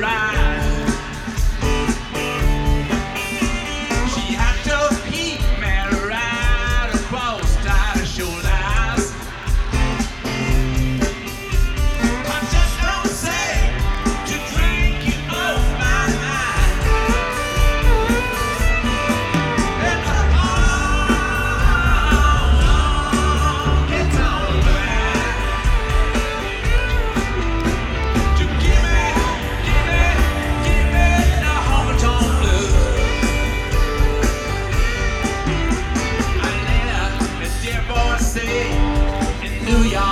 right. in New York.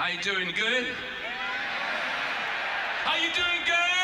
How you doing? Good? How you doing? Good?